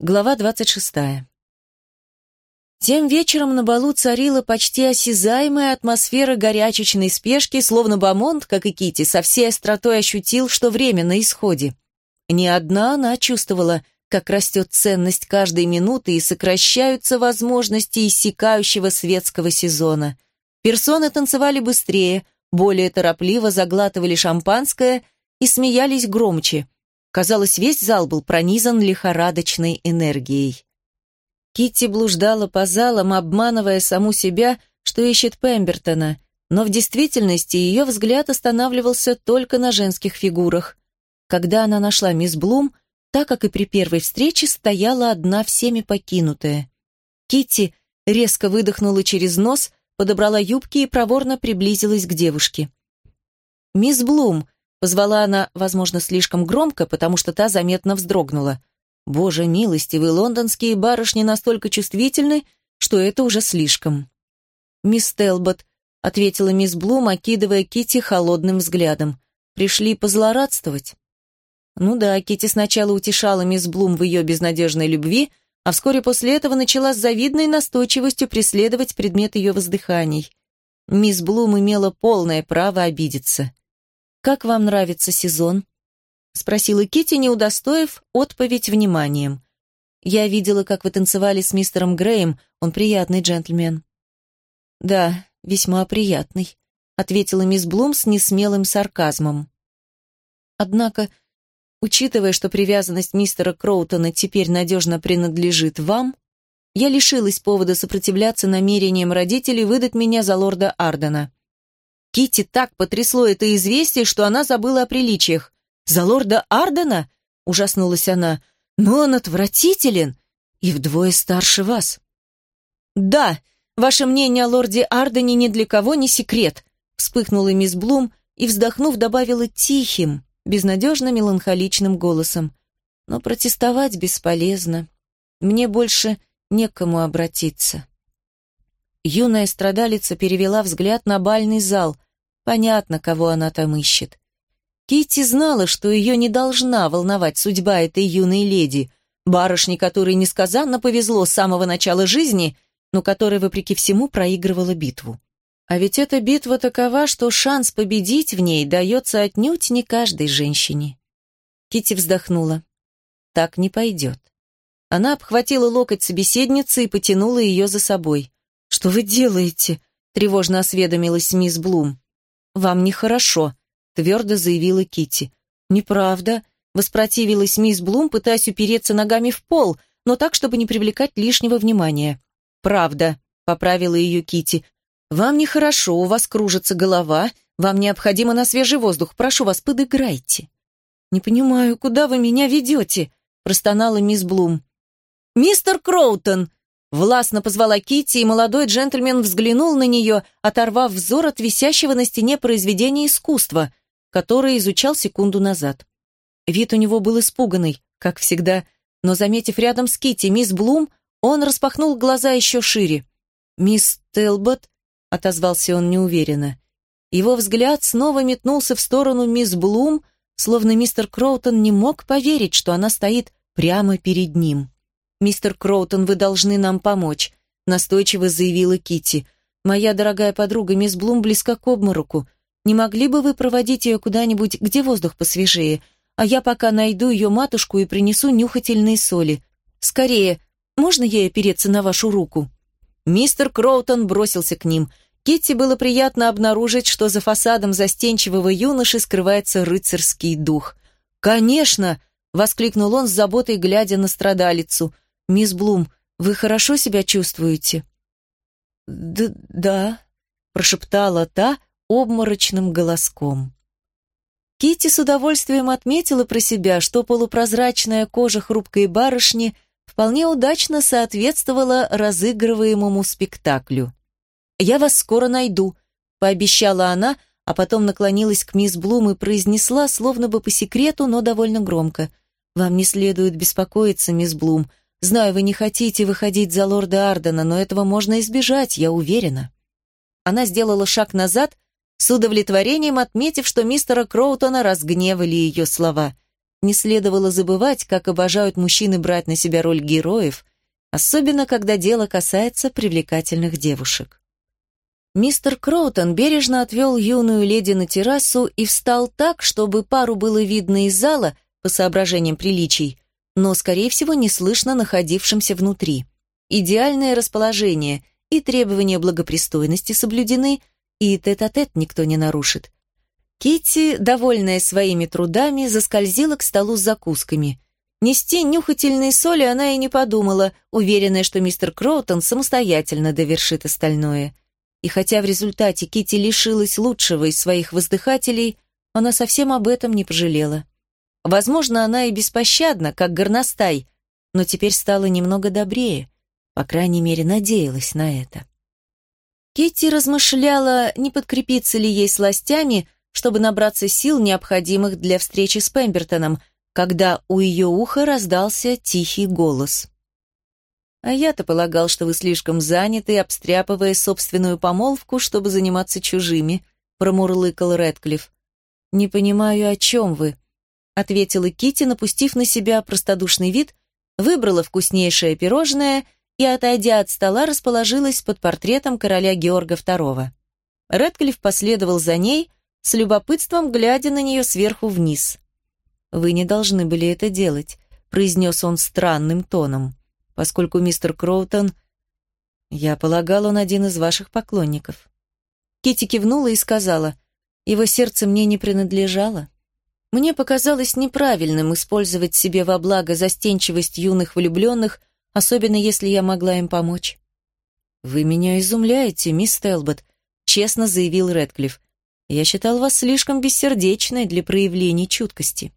Глава 26. Тем вечером на балу царила почти осязаемая атмосфера горячечной спешки, словно Бамонт, как и Кити, со всей остротой ощутил, что время на исходе. Не одна она чувствовала, как растет ценность каждой минуты и сокращаются возможности иссякающего светского сезона. Персоны танцевали быстрее, более торопливо заглатывали шампанское и смеялись громче – Казалось, весь зал был пронизан лихорадочной энергией. Китти блуждала по залам, обманывая саму себя, что ищет Пембертона, но в действительности ее взгляд останавливался только на женских фигурах. Когда она нашла мисс Блум, так как и при первой встрече, стояла одна всеми покинутая. Китти резко выдохнула через нос, подобрала юбки и проворно приблизилась к девушке. «Мисс Блум», Позвала она, возможно, слишком громко, потому что та заметно вздрогнула. Боже милостивый, лондонские барышни настолько чувствительны, что это уже слишком. «Мисс Телбот», — ответила мисс Блум, окидывая Кити холодным взглядом. «Пришли позлорадствовать?» Ну да, Кити сначала утешала мисс Блум в ее безнадежной любви, а вскоре после этого начала с завидной настойчивостью преследовать предмет ее воздыханий. Мисс Блум имела полное право обидеться. «Как вам нравится сезон?» — спросила Кити, не удостоив отповедь вниманием. «Я видела, как вы танцевали с мистером Греем, он приятный джентльмен». «Да, весьма приятный», — ответила мисс Блум с несмелым сарказмом. «Однако, учитывая, что привязанность мистера Кроутона теперь надежно принадлежит вам, я лишилась повода сопротивляться намерениям родителей выдать меня за лорда Ардена. Кити так потрясло это известие, что она забыла о приличиях. «За лорда Ардена?» — ужаснулась она. «Но он отвратителен и вдвое старше вас». «Да, ваше мнение о лорде Ардене ни для кого не секрет», — вспыхнула мисс Блум и, вздохнув, добавила тихим, безнадежно меланхоличным голосом. «Но протестовать бесполезно. Мне больше некому обратиться». Юная страдалица перевела взгляд на бальный зал. Понятно, кого она там ищет. Китти знала, что ее не должна волновать судьба этой юной леди, барышни, которой несказанно повезло с самого начала жизни, но которая, вопреки всему, проигрывала битву. А ведь эта битва такова, что шанс победить в ней дается отнюдь не каждой женщине. Китти вздохнула. Так не пойдет. Она обхватила локоть собеседницы и потянула ее за собой. «Что вы делаете?» — тревожно осведомилась мисс Блум. «Вам нехорошо», — твердо заявила Кити. «Неправда», — воспротивилась мисс Блум, пытаясь упереться ногами в пол, но так, чтобы не привлекать лишнего внимания. «Правда», — поправила ее Кити. «Вам нехорошо, у вас кружится голова, вам необходимо на свежий воздух. Прошу вас, подыграйте». «Не понимаю, куда вы меня ведете?» — простонала мисс Блум. «Мистер Кроутон!» Властно позвала Кити, и молодой джентльмен взглянул на нее, оторвав взор от висящего на стене произведения искусства, которое изучал секунду назад. Вид у него был испуганный, как всегда, но, заметив рядом с Кити мисс Блум, он распахнул глаза еще шире. «Мисс Телбот?» — отозвался он неуверенно. Его взгляд снова метнулся в сторону мисс Блум, словно мистер Кроутон не мог поверить, что она стоит прямо перед ним. «Мистер Кроутон, вы должны нам помочь», — настойчиво заявила Кити. «Моя дорогая подруга, мисс Блум, близка к обмороку. Не могли бы вы проводить ее куда-нибудь, где воздух посвежее, а я пока найду ее матушку и принесу нюхательные соли. Скорее, можно ей опереться на вашу руку?» Мистер Кроутон бросился к ним. Китти было приятно обнаружить, что за фасадом застенчивого юноши скрывается рыцарский дух. «Конечно!» — воскликнул он с заботой, глядя на страдалицу — «Мисс Блум, вы хорошо себя чувствуете?» «Да, да», — прошептала та обморочным голоском. Кити с удовольствием отметила про себя, что полупрозрачная кожа хрупкой барышни вполне удачно соответствовала разыгрываемому спектаклю. «Я вас скоро найду», — пообещала она, а потом наклонилась к мисс Блум и произнесла, словно бы по секрету, но довольно громко. «Вам не следует беспокоиться, мисс Блум. Знаю, вы не хотите выходить за лорда Ардена, но этого можно избежать, я уверена». Она сделала шаг назад, с удовлетворением отметив, что мистера Кроутона разгневали ее слова. не следовало забывать, как обожают мужчины брать на себя роль героев, особенно когда дело касается привлекательных девушек. Мистер Кроутон бережно отвел юную леди на террасу и встал так, чтобы пару было видно из зала, по соображениям приличий, но, скорее всего, не слышно находившимся внутри. Идеальное расположение и требования благопристойности соблюдены, и тет-а-тет -тет никто не нарушит. Китти, довольная своими трудами, заскользила к столу с закусками. Нести нюхательные соли она и не подумала, уверенная, что мистер Кроутон самостоятельно довершит остальное – и хотя в результате Кити лишилась лучшего из своих воздыхателей, она совсем об этом не пожалела. Возможно, она и беспощадна, как горностай, но теперь стала немного добрее, по крайней мере, надеялась на это. Китти размышляла, не подкрепиться ли ей сластями, чтобы набраться сил, необходимых для встречи с Пембертоном, когда у ее уха раздался тихий голос. А я-то полагал, что вы слишком заняты, обстряпывая собственную помолвку, чтобы заниматься чужими», — промурлыкал Рэдклифф. «Не понимаю, о чем вы», — ответила Кити, напустив на себя простодушный вид, выбрала вкуснейшее пирожное и, отойдя от стола, расположилась под портретом короля Георга II. Рэдклифф последовал за ней, с любопытством глядя на нее сверху вниз. «Вы не должны были это делать», — произнес он странным тоном поскольку мистер Кроутон... Я полагал, он один из ваших поклонников. Кити кивнула и сказала, его сердце мне не принадлежало. Мне показалось неправильным использовать себе во благо застенчивость юных влюбленных, особенно если я могла им помочь. «Вы меня изумляете, мисс Телбот», — честно заявил Рэдклифф. «Я считал вас слишком бессердечной для проявлений чуткости».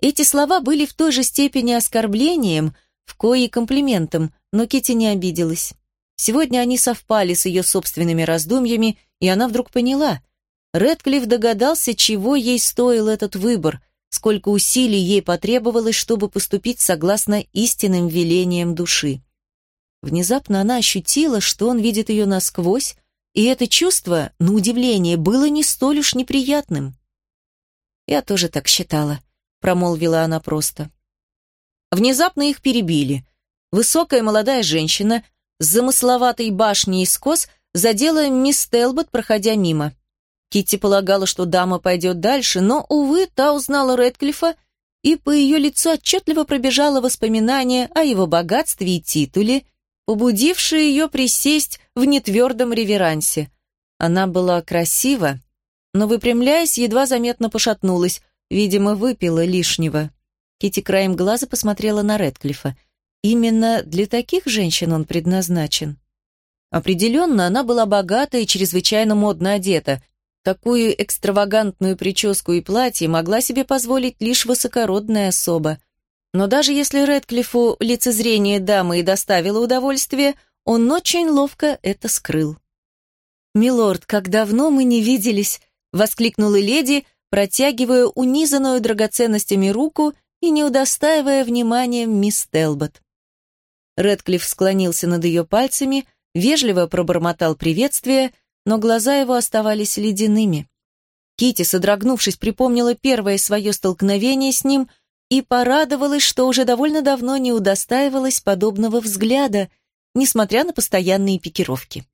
Эти слова были в той же степени оскорблением, в кои комплиментом, но Кити не обиделась. Сегодня они совпали с ее собственными раздумьями, и она вдруг поняла. Редклифф догадался, чего ей стоил этот выбор, сколько усилий ей потребовалось, чтобы поступить согласно истинным велениям души. Внезапно она ощутила, что он видит ее насквозь, и это чувство, на удивление, было не столь уж неприятным. «Я тоже так считала», — промолвила она просто. Внезапно их перебили. Высокая молодая женщина с замысловатой башней из кос задела мисс Телбот, проходя мимо. Китти полагала, что дама пойдет дальше, но, увы, та узнала Рэдклиффа, и по ее лицу отчетливо пробежало воспоминание о его богатстве и титуле, побудившее ее присесть в нетвердом реверансе. Она была красива, но, выпрямляясь, едва заметно пошатнулась, видимо, выпила лишнего. Кити краем глаза посмотрела на Редклифа. Именно для таких женщин он предназначен. Определенно, она была богата и чрезвычайно модно одета. Такую экстравагантную прическу и платье могла себе позволить лишь высокородная особа. Но даже если Редклифу лицезрение дамы и доставило удовольствие, он очень ловко это скрыл. «Милорд, как давно мы не виделись!» — воскликнула леди, протягивая унизанную драгоценностями руку и не удостаивая вниманием мисс Телбот. Редклифф склонился над ее пальцами, вежливо пробормотал приветствие, но глаза его оставались ледяными. Кити, содрогнувшись, припомнила первое свое столкновение с ним и порадовалась, что уже довольно давно не удостаивалась подобного взгляда, несмотря на постоянные пикировки.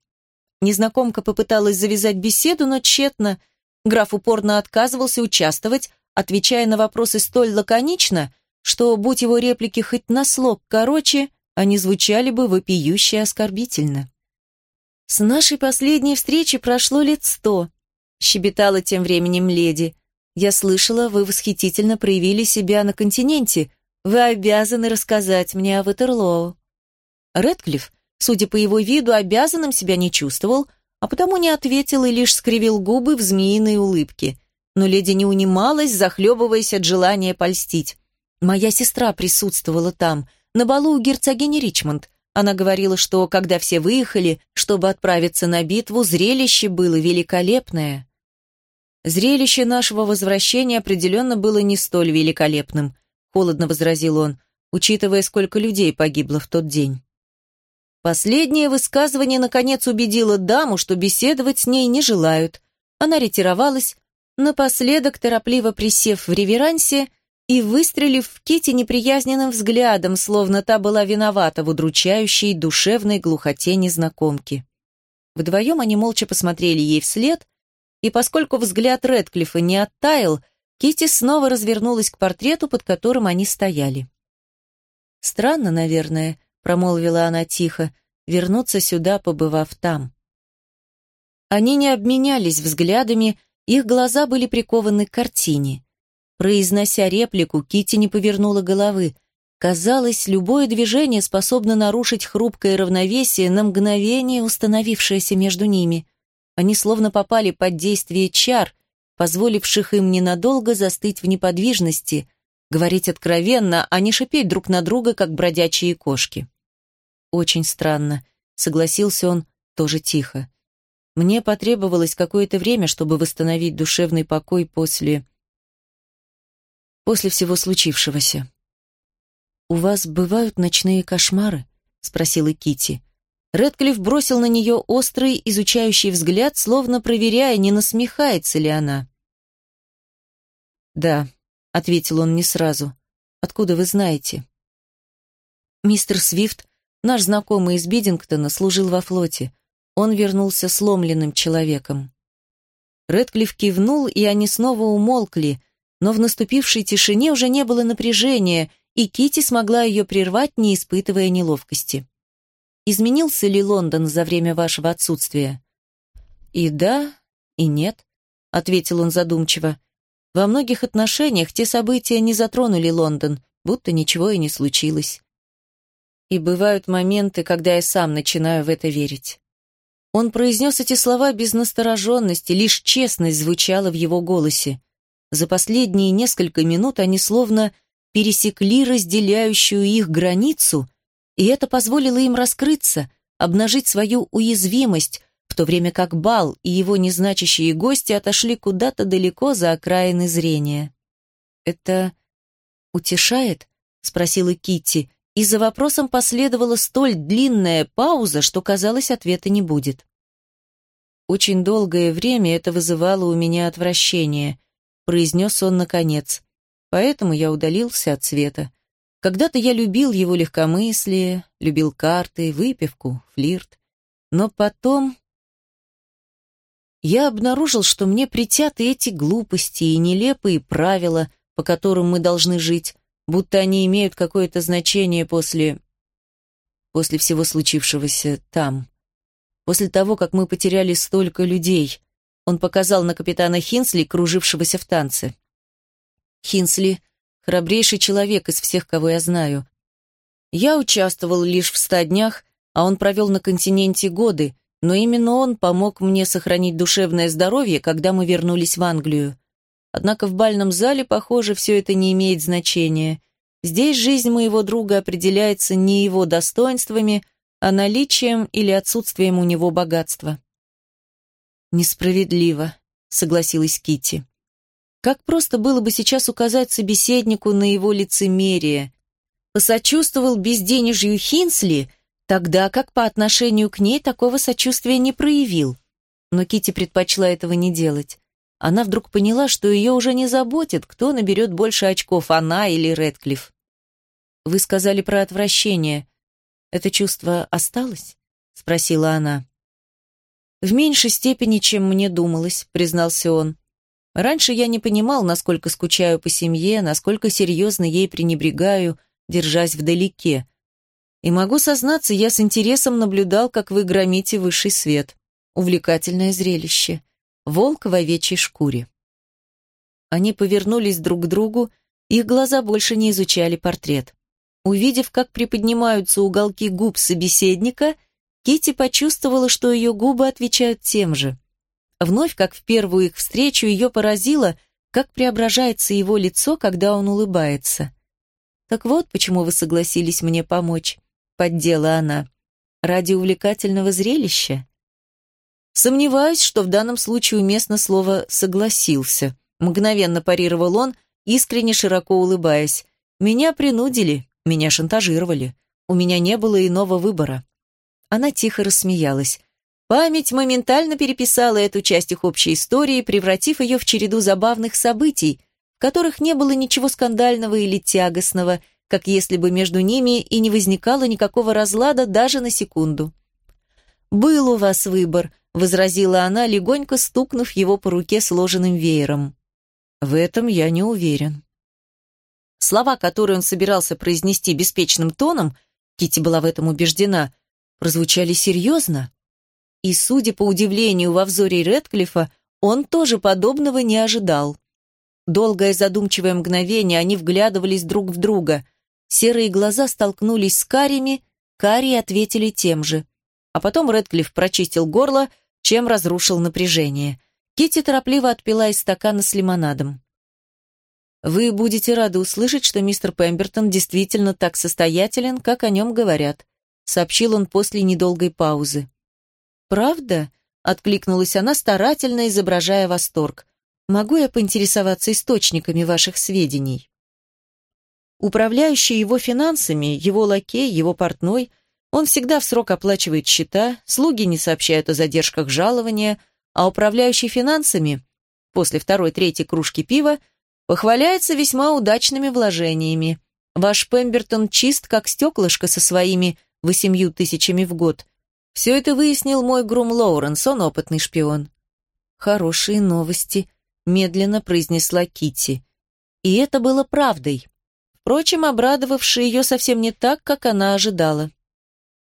Незнакомка попыталась завязать беседу, но тщетно. Граф упорно отказывался участвовать, отвечая на вопросы столь лаконично, что, будь его реплики хоть на слог короче, они звучали бы вопиюще оскорбительно. «С нашей последней встречи прошло лет сто», — щебетала тем временем леди. «Я слышала, вы восхитительно проявили себя на континенте. Вы обязаны рассказать мне о Ватерлоу». Редклифф, судя по его виду, обязанным себя не чувствовал, а потому не ответил и лишь скривил губы в змеиной улыбке но леди не унималась, захлебываясь от желания польстить. Моя сестра присутствовала там, на балу у герцогини Ричмонд. Она говорила, что, когда все выехали, чтобы отправиться на битву, зрелище было великолепное. Зрелище нашего возвращения определенно было не столь великолепным, холодно возразил он, учитывая, сколько людей погибло в тот день. Последнее высказывание, наконец, убедило даму, что беседовать с ней не желают. Она ретировалась, Напоследок, торопливо присев в реверансе, и выстрелив в Кити неприязненным взглядом, словно та была виновата в удручающей душевной глухоте незнакомки. Вдвоем они молча посмотрели ей вслед, и поскольку взгляд Рэдклиффа не оттаял, Кити снова развернулась к портрету, под которым они стояли. «Странно, наверное», — промолвила она тихо, — «вернуться сюда, побывав там». Они не обменялись взглядами, их глаза были прикованы к картине. Произнося реплику, Кити не повернула головы. Казалось, любое движение способно нарушить хрупкое равновесие на мгновение, установившееся между ними. Они словно попали под действие чар, позволивших им ненадолго застыть в неподвижности, говорить откровенно, а не шипеть друг на друга, как бродячие кошки. «Очень странно», — согласился он тоже тихо. «Мне потребовалось какое-то время, чтобы восстановить душевный покой после после всего случившегося. «У вас бывают ночные кошмары?» — спросила Кити. Редклифф бросил на нее острый, изучающий взгляд, словно проверяя, не насмехается ли она. «Да», — ответил он не сразу. «Откуда вы знаете?» «Мистер Свифт, наш знакомый из Бидингтона, служил во флоте. Он вернулся сломленным человеком». Редклифф кивнул, и они снова умолкли, но в наступившей тишине уже не было напряжения, и Кити смогла ее прервать, не испытывая неловкости. «Изменился ли Лондон за время вашего отсутствия?» «И да, и нет», — ответил он задумчиво. «Во многих отношениях те события не затронули Лондон, будто ничего и не случилось. И бывают моменты, когда я сам начинаю в это верить». Он произнес эти слова без настороженности, лишь честность звучала в его голосе. За последние несколько минут они словно пересекли разделяющую их границу, и это позволило им раскрыться, обнажить свою уязвимость, в то время как Бал и его незначащие гости отошли куда-то далеко за окраины зрения. «Это утешает?» — спросила Китти, и за вопросом последовала столь длинная пауза, что, казалось, ответа не будет. Очень долгое время это вызывало у меня отвращение произнес он наконец. Поэтому я удалился от света. Когда-то я любил его легкомыслие, любил карты, выпивку, флирт. Но потом я обнаружил, что мне притят эти глупости и нелепые правила, по которым мы должны жить, будто они имеют какое-то значение после... после всего случившегося там. После того, как мы потеряли столько людей. Он показал на капитана Хинсли, кружившегося в танце. Хинсли — храбрейший человек из всех, кого я знаю. Я участвовал лишь в ста днях, а он провел на континенте годы, но именно он помог мне сохранить душевное здоровье, когда мы вернулись в Англию. Однако в бальном зале, похоже, все это не имеет значения. Здесь жизнь моего друга определяется не его достоинствами, а наличием или отсутствием у него богатства. Несправедливо, согласилась Кити. Как просто было бы сейчас указать собеседнику на его лицемерие. Посочувствовал безденежью Хинсли, тогда как по отношению к ней такого сочувствия не проявил. Но Кити предпочла этого не делать. Она вдруг поняла, что ее уже не заботит, кто наберет больше очков, она или Рэдклифф. «Вы сказали про отвращение. Это чувство осталось?» — спросила она. «В меньшей степени, чем мне думалось», — признался он. «Раньше я не понимал, насколько скучаю по семье, насколько серьезно ей пренебрегаю, держась вдалеке. И могу сознаться, я с интересом наблюдал, как вы громите высший свет. Увлекательное зрелище. Волк в овечьей шкуре». Они повернулись друг к другу, их глаза больше не изучали портрет. Увидев, как приподнимаются уголки губ собеседника, Кити почувствовала, что ее губы отвечают тем же. Вновь, как в первую их встречу, ее поразило, как преображается его лицо, когда он улыбается. «Так вот, почему вы согласились мне помочь», — поддела она. «Ради увлекательного зрелища?» Сомневаюсь, что в данном случае уместно слово «согласился», — мгновенно парировал он, искренне широко улыбаясь. «Меня принудили, меня шантажировали. У меня не было иного выбора. Она тихо рассмеялась. Память моментально переписала эту часть их общей истории, превратив ее в череду забавных событий, в которых не было ничего скандального или тягостного, как если бы между ними и не возникало никакого разлада даже на секунду. «Был у вас выбор», — возразила она, легонько стукнув его по руке сложенным веером. «В этом я не уверен». Слова, которые он собирался произнести беспечным тоном, Кити была в этом убеждена, прозвучали серьезно. И, судя по удивлению во взоре Редклифа, он тоже подобного не ожидал. Долгое задумчивое мгновение они вглядывались друг в друга. Серые глаза столкнулись с карими, карие ответили тем же. А потом Редклифф прочистил горло, чем разрушил напряжение. Кити торопливо отпила из стакана с лимонадом. «Вы будете рады услышать, что мистер Пембертон действительно так состоятелен, как о нем говорят», сообщил он после недолгой паузы. «Правда?» — откликнулась она, старательно изображая восторг. «Могу я поинтересоваться источниками ваших сведений?» Управляющий его финансами, его лакей, его портной, он всегда в срок оплачивает счета, слуги не сообщают о задержках жалования, а управляющий финансами, после второй-третьей кружки пива, похваляется весьма удачными вложениями. Ваш Пембертон чист, как стеклышко со своими восемью тысячами в год. Все это выяснил мой грум Лоуренс, он опытный шпион. Хорошие новости, медленно произнесла Китти. И это было правдой. Впрочем, обрадовавший ее совсем не так, как она ожидала.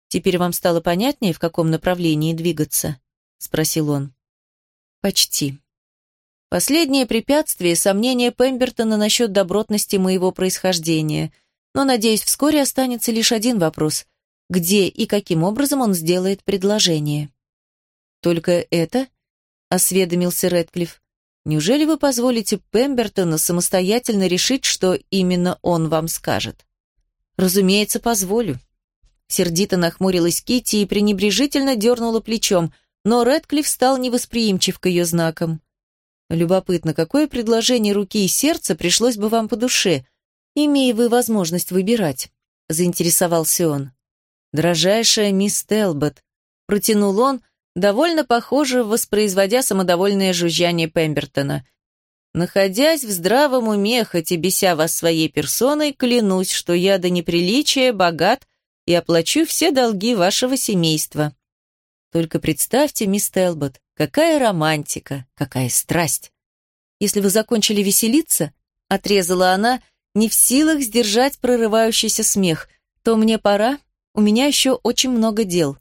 «Теперь вам стало понятнее, в каком направлении двигаться?» — спросил он. «Почти», Последнее препятствие – сомнение Пембертона насчет добротности моего происхождения. Но, надеюсь, вскоре останется лишь один вопрос – где и каким образом он сделает предложение? «Только это?» – осведомился Рэдклифф. «Неужели вы позволите Пембертону самостоятельно решить, что именно он вам скажет?» «Разумеется, позволю». Сердито нахмурилась Кити и пренебрежительно дернула плечом, но Рэдклифф стал невосприимчив к ее знакам. Любопытно, какое предложение руки и сердца пришлось бы вам по душе, имея вы возможность выбирать?» — заинтересовался он. «Дорожайшая мисс Телбот», — протянул он, довольно похоже, воспроизводя самодовольное жужжание Пембертона. «Находясь в здравом уме, хоть и беся вас своей персоной, клянусь, что я до неприличия богат и оплачу все долги вашего семейства. Только представьте, мисс Телбот, какая романтика, какая страсть. Если вы закончили веселиться, отрезала она, не в силах сдержать прорывающийся смех, то мне пора, у меня еще очень много дел.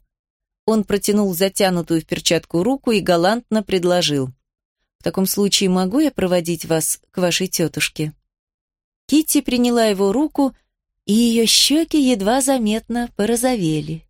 Он протянул затянутую в перчатку руку и галантно предложил. «В таком случае могу я проводить вас к вашей тетушке?» Китти приняла его руку, и ее щеки едва заметно порозовели.